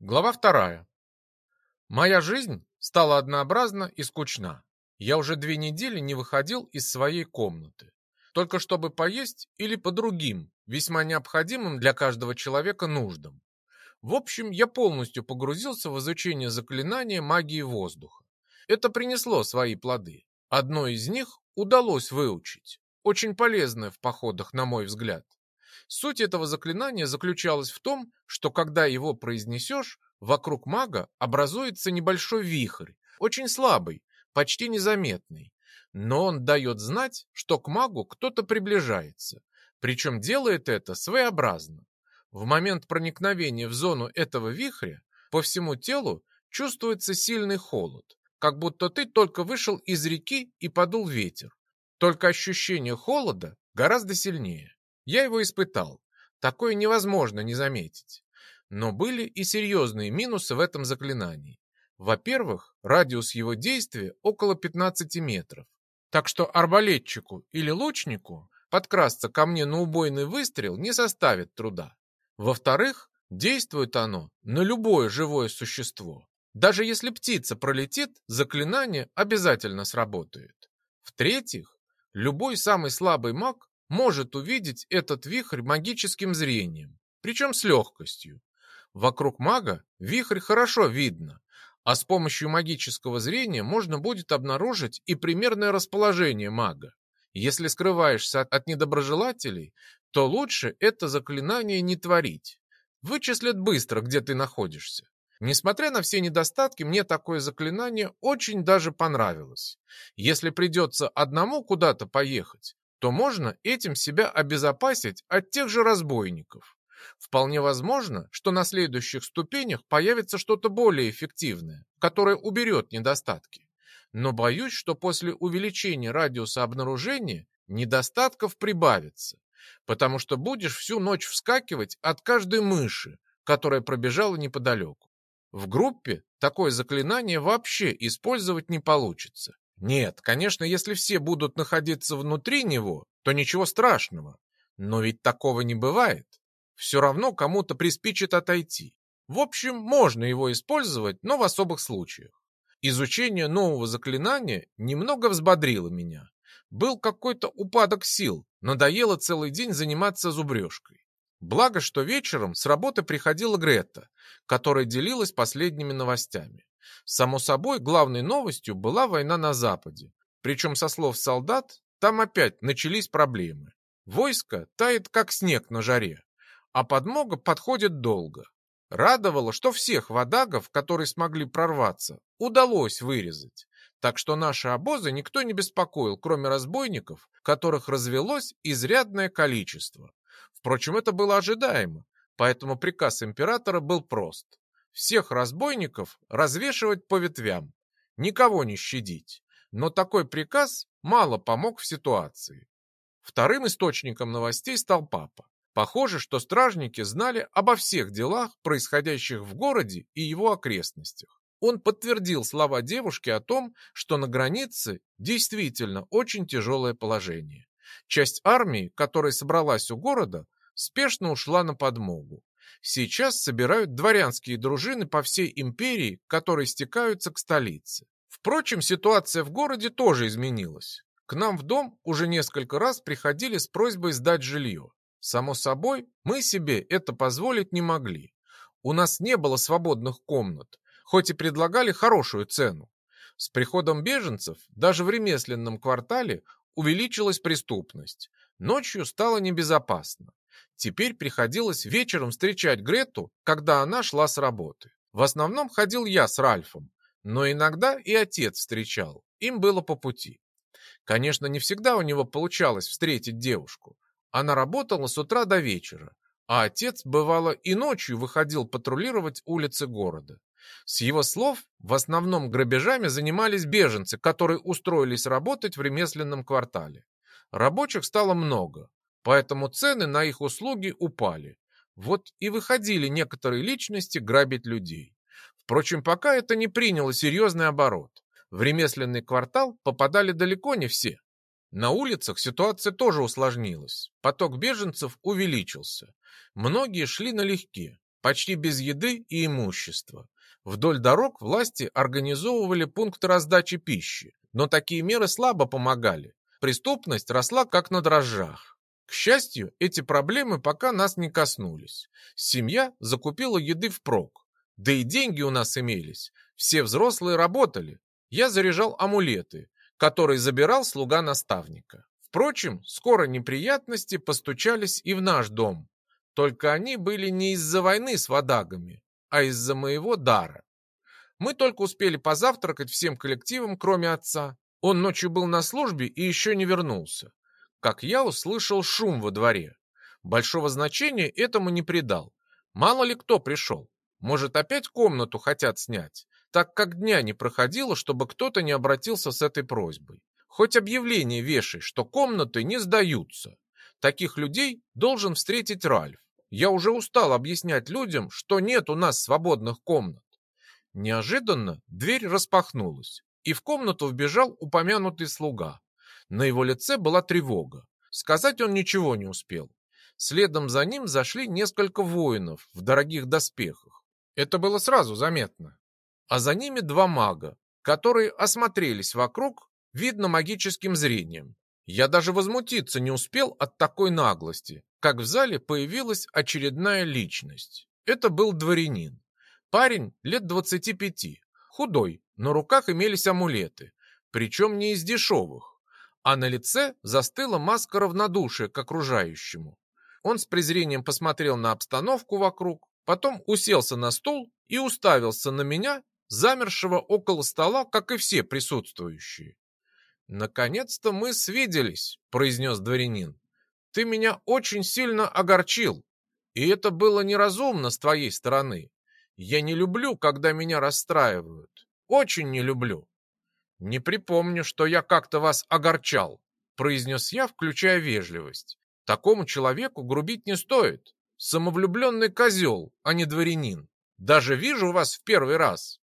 Глава вторая. Моя жизнь стала однообразна и скучна. Я уже две недели не выходил из своей комнаты. Только чтобы поесть или по другим, весьма необходимым для каждого человека нуждам. В общем, я полностью погрузился в изучение заклинания магии воздуха. Это принесло свои плоды. Одно из них удалось выучить. Очень полезное в походах, на мой взгляд. Суть этого заклинания заключалась в том, что когда его произнесешь, вокруг мага образуется небольшой вихрь, очень слабый, почти незаметный. Но он дает знать, что к магу кто-то приближается, причем делает это своеобразно. В момент проникновения в зону этого вихря по всему телу чувствуется сильный холод, как будто ты только вышел из реки и подул ветер. Только ощущение холода гораздо сильнее. Я его испытал. Такое невозможно не заметить. Но были и серьезные минусы в этом заклинании. Во-первых, радиус его действия около 15 метров. Так что арбалетчику или лучнику подкрасться ко мне на убойный выстрел не составит труда. Во-вторых, действует оно на любое живое существо. Даже если птица пролетит, заклинание обязательно сработает. В-третьих, любой самый слабый маг может увидеть этот вихрь магическим зрением, причем с легкостью. Вокруг мага вихрь хорошо видно, а с помощью магического зрения можно будет обнаружить и примерное расположение мага. Если скрываешься от недоброжелателей, то лучше это заклинание не творить. Вычислят быстро, где ты находишься. Несмотря на все недостатки, мне такое заклинание очень даже понравилось. Если придется одному куда-то поехать, то можно этим себя обезопасить от тех же разбойников. Вполне возможно, что на следующих ступенях появится что-то более эффективное, которое уберет недостатки. Но боюсь, что после увеличения радиуса обнаружения недостатков прибавится, потому что будешь всю ночь вскакивать от каждой мыши, которая пробежала неподалеку. В группе такое заклинание вообще использовать не получится. Нет, конечно, если все будут находиться внутри него, то ничего страшного. Но ведь такого не бывает. Все равно кому-то приспичит отойти. В общем, можно его использовать, но в особых случаях. Изучение нового заклинания немного взбодрило меня. Был какой-то упадок сил, надоело целый день заниматься зубрежкой. Благо, что вечером с работы приходила Грета, которая делилась последними новостями. Само собой, главной новостью была война на Западе. Причем, со слов солдат, там опять начались проблемы. Войско тает, как снег на жаре, а подмога подходит долго. Радовало, что всех водагов, которые смогли прорваться, удалось вырезать. Так что наши обозы никто не беспокоил, кроме разбойников, которых развелось изрядное количество. Впрочем, это было ожидаемо, поэтому приказ императора был прост всех разбойников развешивать по ветвям, никого не щадить. Но такой приказ мало помог в ситуации. Вторым источником новостей стал папа. Похоже, что стражники знали обо всех делах, происходящих в городе и его окрестностях. Он подтвердил слова девушки о том, что на границе действительно очень тяжелое положение. Часть армии, которая собралась у города, спешно ушла на подмогу. Сейчас собирают дворянские дружины по всей империи, которые стекаются к столице. Впрочем, ситуация в городе тоже изменилась. К нам в дом уже несколько раз приходили с просьбой сдать жилье. Само собой, мы себе это позволить не могли. У нас не было свободных комнат, хоть и предлагали хорошую цену. С приходом беженцев даже в ремесленном квартале увеличилась преступность. Ночью стало небезопасно. Теперь приходилось вечером встречать Грету, когда она шла с работы. В основном ходил я с Ральфом, но иногда и отец встречал, им было по пути. Конечно, не всегда у него получалось встретить девушку. Она работала с утра до вечера, а отец, бывало, и ночью выходил патрулировать улицы города. С его слов, в основном грабежами занимались беженцы, которые устроились работать в ремесленном квартале. Рабочих стало много, поэтому цены на их услуги упали. Вот и выходили некоторые личности грабить людей. Впрочем, пока это не приняло серьезный оборот. В ремесленный квартал попадали далеко не все. На улицах ситуация тоже усложнилась. Поток беженцев увеличился. Многие шли налегке, почти без еды и имущества. Вдоль дорог власти организовывали пункты раздачи пищи, но такие меры слабо помогали. Преступность росла как на дрожжах. К счастью, эти проблемы пока нас не коснулись. Семья закупила еды впрок. Да и деньги у нас имелись. Все взрослые работали. Я заряжал амулеты, которые забирал слуга наставника. Впрочем, скоро неприятности постучались и в наш дом. Только они были не из-за войны с водагами, а из-за моего дара. Мы только успели позавтракать всем коллективом, кроме отца. Он ночью был на службе и еще не вернулся. Как я услышал шум во дворе. Большого значения этому не придал. Мало ли кто пришел. Может, опять комнату хотят снять, так как дня не проходило, чтобы кто-то не обратился с этой просьбой. Хоть объявление вешай, что комнаты не сдаются. Таких людей должен встретить Ральф. Я уже устал объяснять людям, что нет у нас свободных комнат. Неожиданно дверь распахнулась, и в комнату вбежал упомянутый слуга. На его лице была тревога. Сказать он ничего не успел. Следом за ним зашли несколько воинов в дорогих доспехах. Это было сразу заметно. А за ними два мага, которые осмотрелись вокруг, видно магическим зрением. Я даже возмутиться не успел от такой наглости, как в зале появилась очередная личность. Это был дворянин. Парень лет 25, худой, на руках имелись амулеты, причем не из дешевых, а на лице застыла маска равнодушия к окружающему. Он с презрением посмотрел на обстановку вокруг, потом уселся на стул и уставился на меня, замершего около стола, как и все присутствующие. «Наконец-то мы свиделись», — произнес дворянин. «Ты меня очень сильно огорчил, и это было неразумно с твоей стороны. Я не люблю, когда меня расстраивают. Очень не люблю. Не припомню, что я как-то вас огорчал, произнес я, включая вежливость. Такому человеку грубить не стоит. Самовлюбленный козел, а не дворянин. Даже вижу вас в первый раз.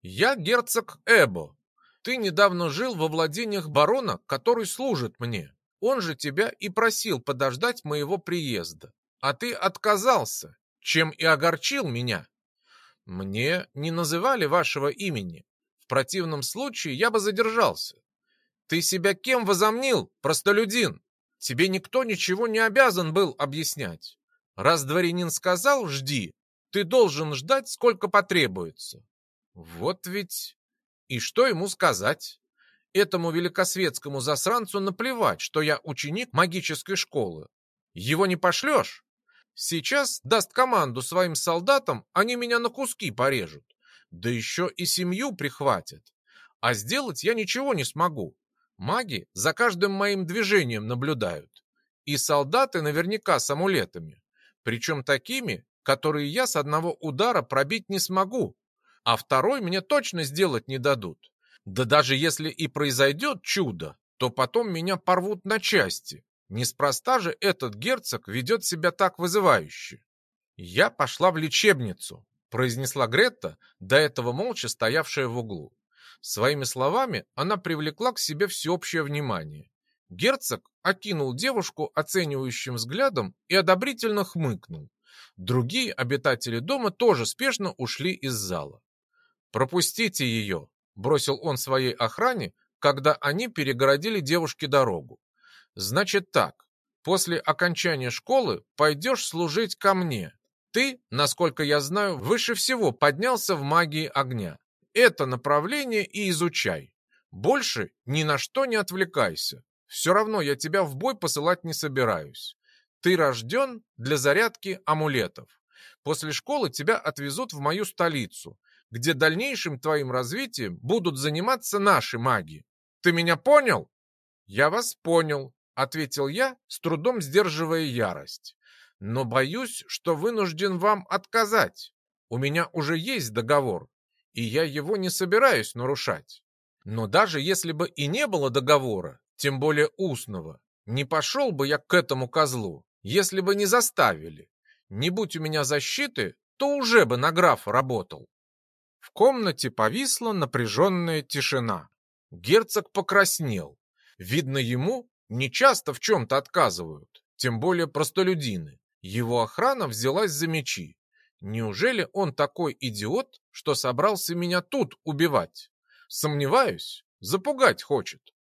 Я герцог Эбо. Ты недавно жил во владениях барона, который служит мне. Он же тебя и просил подождать моего приезда. А ты отказался, чем и огорчил меня. Мне не называли вашего имени. Противном случае я бы задержался. Ты себя кем возомнил, простолюдин? Тебе никто ничего не обязан был объяснять. Раз дворянин сказал «жди», ты должен ждать, сколько потребуется. Вот ведь... И что ему сказать? Этому великосветскому засранцу наплевать, что я ученик магической школы. Его не пошлешь? Сейчас даст команду своим солдатам, они меня на куски порежут. Да еще и семью прихватят. А сделать я ничего не смогу. Маги за каждым моим движением наблюдают. И солдаты наверняка с амулетами. Причем такими, которые я с одного удара пробить не смогу. А второй мне точно сделать не дадут. Да даже если и произойдет чудо, то потом меня порвут на части. Неспроста же этот герцог ведет себя так вызывающе. «Я пошла в лечебницу», — произнесла Гретта, до этого молча стоявшая в углу. Своими словами она привлекла к себе всеобщее внимание. Герцог окинул девушку оценивающим взглядом и одобрительно хмыкнул. Другие обитатели дома тоже спешно ушли из зала. «Пропустите ее», — бросил он своей охране, когда они перегородили девушке дорогу. Значит так, после окончания школы пойдешь служить ко мне. Ты, насколько я знаю, выше всего поднялся в магии огня. Это направление и изучай. Больше ни на что не отвлекайся. Все равно я тебя в бой посылать не собираюсь. Ты рожден для зарядки амулетов. После школы тебя отвезут в мою столицу, где дальнейшим твоим развитием будут заниматься наши маги. Ты меня понял? Я вас понял, ответил я, с трудом сдерживая ярость. Но боюсь, что вынужден вам отказать. У меня уже есть договор, и я его не собираюсь нарушать. Но даже если бы и не было договора, тем более устного, не пошел бы я к этому козлу, если бы не заставили. Не будь у меня защиты, то уже бы на графа работал. В комнате повисла напряженная тишина. Герцог покраснел. Видно, ему не часто в чем-то отказывают, тем более простолюдины. Его охрана взялась за мечи. Неужели он такой идиот, что собрался меня тут убивать? Сомневаюсь, запугать хочет.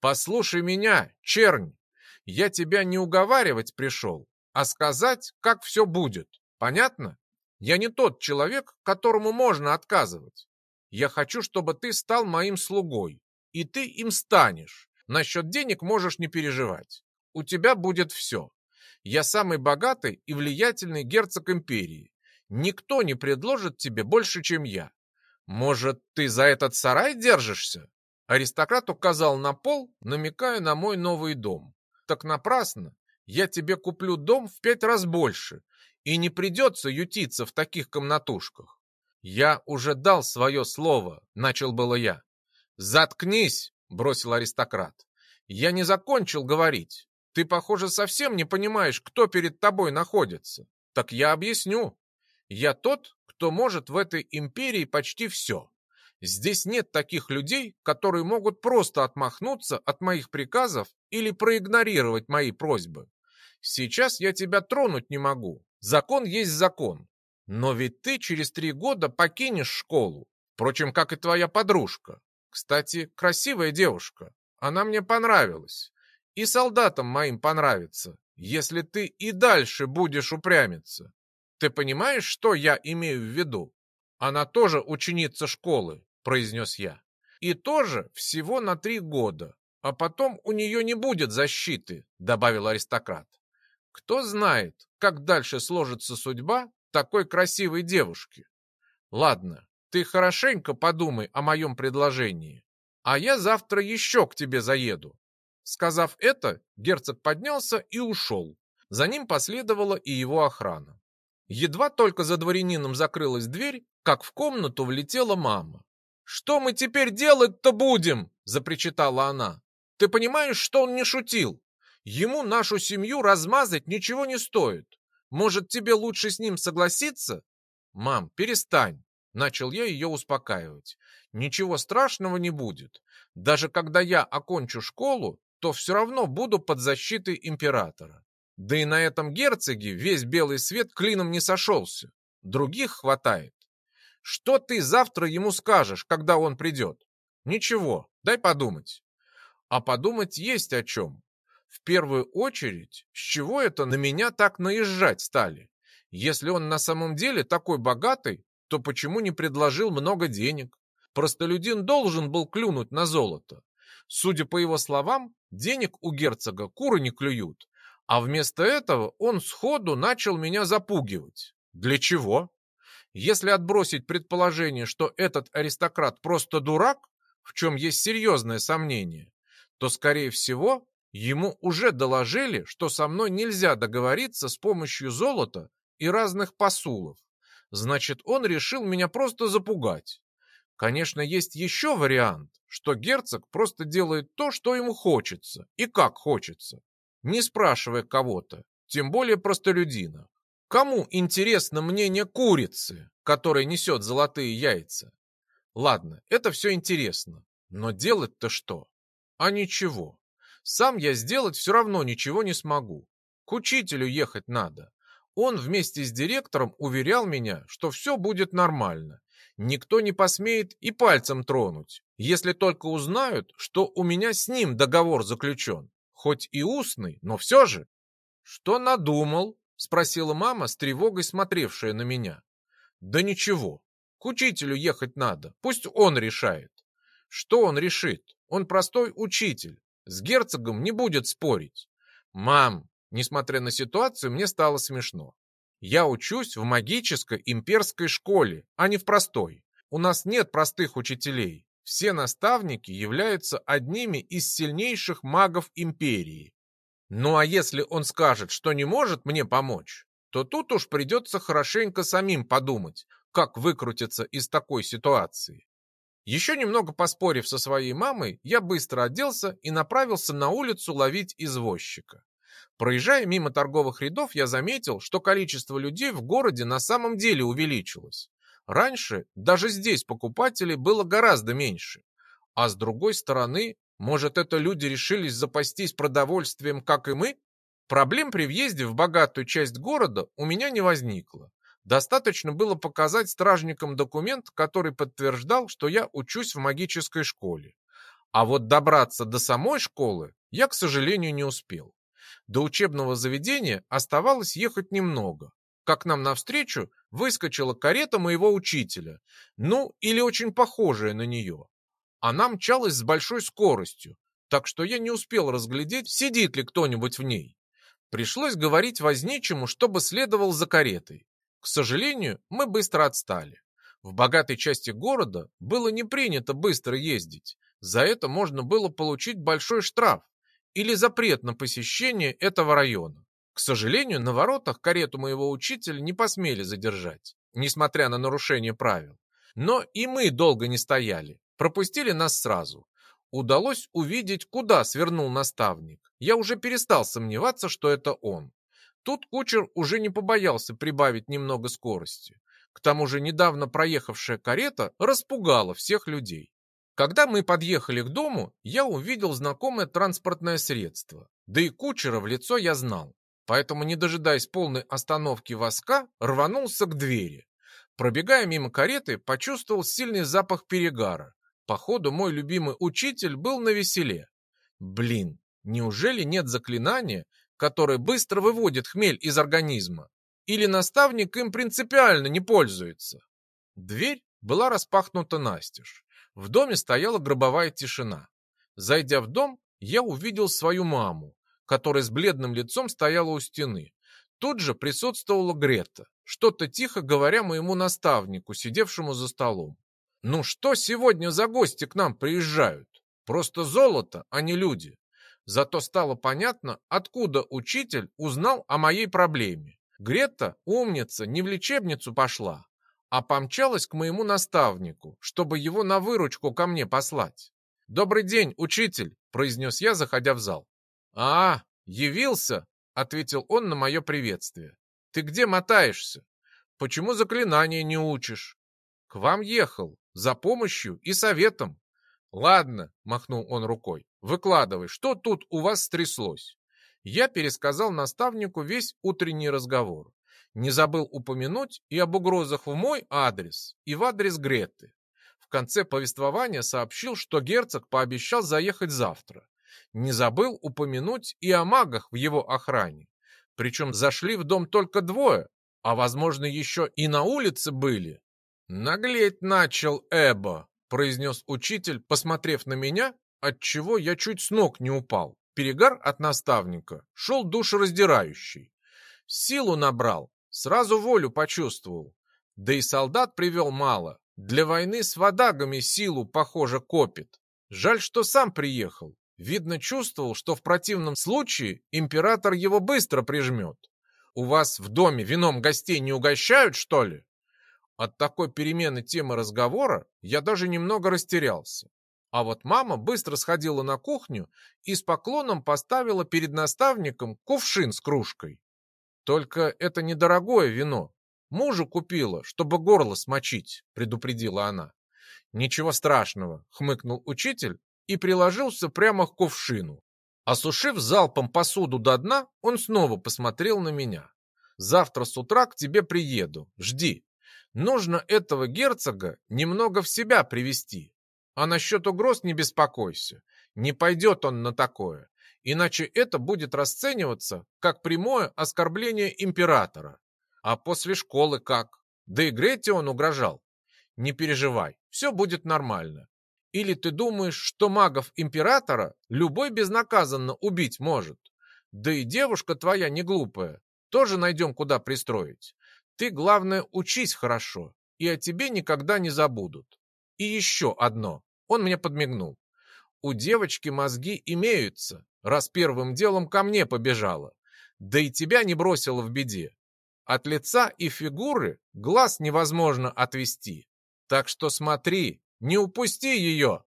Послушай меня, чернь, я тебя не уговаривать пришел, а сказать, как все будет. Понятно? Я не тот человек, которому можно отказывать. Я хочу, чтобы ты стал моим слугой, и ты им станешь. Насчет денег можешь не переживать. У тебя будет все. Я самый богатый и влиятельный герцог империи. Никто не предложит тебе больше, чем я. Может, ты за этот сарай держишься? Аристократ указал на пол, намекая на мой новый дом. Так напрасно. Я тебе куплю дом в пять раз больше, и не придется ютиться в таких комнатушках. Я уже дал свое слово, начал было я. Заткнись, бросил аристократ. Я не закончил говорить. Ты, похоже, совсем не понимаешь, кто перед тобой находится. Так я объясню. Я тот, кто может в этой империи почти все. Здесь нет таких людей, которые могут просто отмахнуться от моих приказов или проигнорировать мои просьбы. Сейчас я тебя тронуть не могу. Закон есть закон. Но ведь ты через три года покинешь школу. Впрочем, как и твоя подружка. Кстати, красивая девушка. Она мне понравилась. И солдатам моим понравится, если ты и дальше будешь упрямиться. Ты понимаешь, что я имею в виду? Она тоже ученица школы, произнес я. И тоже всего на три года. А потом у нее не будет защиты, добавил аристократ. Кто знает, как дальше сложится судьба такой красивой девушки. Ладно, ты хорошенько подумай о моем предложении, а я завтра еще к тебе заеду. Сказав это, герцог поднялся и ушел. За ним последовала и его охрана. Едва только за дворянином закрылась дверь, как в комнату влетела мама. «Что мы теперь делать-то будем?» – запричитала она. «Ты понимаешь, что он не шутил? Ему нашу семью размазать ничего не стоит. Может, тебе лучше с ним согласиться?» «Мам, перестань!» – начал я ее успокаивать. «Ничего страшного не будет. Даже когда я окончу школу, то все равно буду под защитой императора. Да и на этом герцоге весь белый свет клином не сошелся. Других хватает. Что ты завтра ему скажешь, когда он придет? Ничего, дай подумать. А подумать есть о чем. В первую очередь, с чего это на меня так наезжать стали? Если он на самом деле такой богатый, то почему не предложил много денег? Простолюдин должен был клюнуть на золото. Судя по его словам, денег у герцога куры не клюют, а вместо этого он сходу начал меня запугивать. Для чего? Если отбросить предположение, что этот аристократ просто дурак, в чем есть серьезное сомнение, то, скорее всего, ему уже доложили, что со мной нельзя договориться с помощью золота и разных посулов. Значит, он решил меня просто запугать. Конечно, есть еще вариант, что герцог просто делает то, что ему хочется и как хочется не спрашивая кого-то, тем более простолюдина. Кому интересно мнение курицы, которая несет золотые яйца? Ладно, это все интересно, но делать-то что? А ничего. Сам я сделать все равно ничего не смогу. К учителю ехать надо. Он вместе с директором уверял меня, что все будет нормально. Никто не посмеет и пальцем тронуть, если только узнают, что у меня с ним договор заключен хоть и устный, но все же. Что надумал? Спросила мама с тревогой смотревшая на меня. Да ничего, к учителю ехать надо, пусть он решает. Что он решит? Он простой учитель, с герцогом не будет спорить. Мам, несмотря на ситуацию, мне стало смешно. Я учусь в магической имперской школе, а не в простой. У нас нет простых учителей. Все наставники являются одними из сильнейших магов империи. Ну а если он скажет, что не может мне помочь, то тут уж придется хорошенько самим подумать, как выкрутиться из такой ситуации. Еще немного поспорив со своей мамой, я быстро оделся и направился на улицу ловить извозчика. Проезжая мимо торговых рядов, я заметил, что количество людей в городе на самом деле увеличилось. Раньше даже здесь покупателей было гораздо меньше. А с другой стороны, может, это люди решились запастись продовольствием, как и мы? Проблем при въезде в богатую часть города у меня не возникло. Достаточно было показать стражникам документ, который подтверждал, что я учусь в магической школе. А вот добраться до самой школы я, к сожалению, не успел. До учебного заведения оставалось ехать немного. Как нам навстречу выскочила карета моего учителя, ну или очень похожая на нее. Она мчалась с большой скоростью, так что я не успел разглядеть, сидит ли кто-нибудь в ней. Пришлось говорить возничему, чтобы следовал за каретой. К сожалению, мы быстро отстали. В богатой части города было не принято быстро ездить. За это можно было получить большой штраф или запрет на посещение этого района. К сожалению, на воротах карету моего учителя не посмели задержать, несмотря на нарушение правил. Но и мы долго не стояли, пропустили нас сразу. Удалось увидеть, куда свернул наставник. Я уже перестал сомневаться, что это он. Тут кучер уже не побоялся прибавить немного скорости. К тому же недавно проехавшая карета распугала всех людей. Когда мы подъехали к дому, я увидел знакомое транспортное средство. Да и кучера в лицо я знал. Поэтому, не дожидаясь полной остановки воска, рванулся к двери. Пробегая мимо кареты, почувствовал сильный запах перегара. Походу, мой любимый учитель был на веселе. Блин, неужели нет заклинания, который быстро выводит хмель из организма. Или наставник им принципиально не пользуется. Дверь была распахнута настежь. В доме стояла гробовая тишина. Зайдя в дом, я увидел свою маму, которая с бледным лицом стояла у стены. Тут же присутствовала Грета, что-то тихо говоря моему наставнику, сидевшему за столом. «Ну что сегодня за гости к нам приезжают? Просто золото, а не люди. Зато стало понятно, откуда учитель узнал о моей проблеме. Грета, умница, не в лечебницу пошла, а помчалась к моему наставнику, чтобы его на выручку ко мне послать. «Добрый день, учитель!» – произнес я, заходя в зал. «А, явился!» – ответил он на мое приветствие. «Ты где мотаешься? Почему заклинания не учишь?» «К вам ехал, за помощью и советом». «Ладно», – махнул он рукой, Выкладывай, что тут у вас стряслось? Я пересказал наставнику весь утренний разговор. Не забыл упомянуть и об угрозах в мой адрес, и в адрес Греты. В конце повествования сообщил, что герцог пообещал заехать завтра. Не забыл упомянуть и о магах в его охране. Причем зашли в дом только двое, а, возможно, еще и на улице были. «Наглеть начал Эбо», — произнес учитель, посмотрев на меня отчего я чуть с ног не упал. Перегар от наставника шел душераздирающий. Силу набрал, сразу волю почувствовал. Да и солдат привел мало. Для войны с водагами силу, похоже, копит. Жаль, что сам приехал. Видно, чувствовал, что в противном случае император его быстро прижмет. У вас в доме вином гостей не угощают, что ли? От такой перемены темы разговора я даже немного растерялся. А вот мама быстро сходила на кухню и с поклоном поставила перед наставником кувшин с кружкой. Только это недорогое вино. Мужу купила, чтобы горло смочить, предупредила она. Ничего страшного, хмыкнул учитель и приложился прямо к кувшину. Осушив залпом посуду до дна, он снова посмотрел на меня. Завтра с утра к тебе приеду, жди. Нужно этого герцога немного в себя привести. А насчет угроз не беспокойся. Не пойдет он на такое. Иначе это будет расцениваться как прямое оскорбление императора. А после школы как? Да и Грете он угрожал. Не переживай, все будет нормально. Или ты думаешь, что магов императора любой безнаказанно убить может? Да и девушка твоя не глупая. Тоже найдем, куда пристроить. Ты, главное, учись хорошо, и о тебе никогда не забудут. И еще одно. Он мне подмигнул. У девочки мозги имеются, раз первым делом ко мне побежала. Да и тебя не бросила в беде. От лица и фигуры глаз невозможно отвести. Так что смотри, не упусти ее.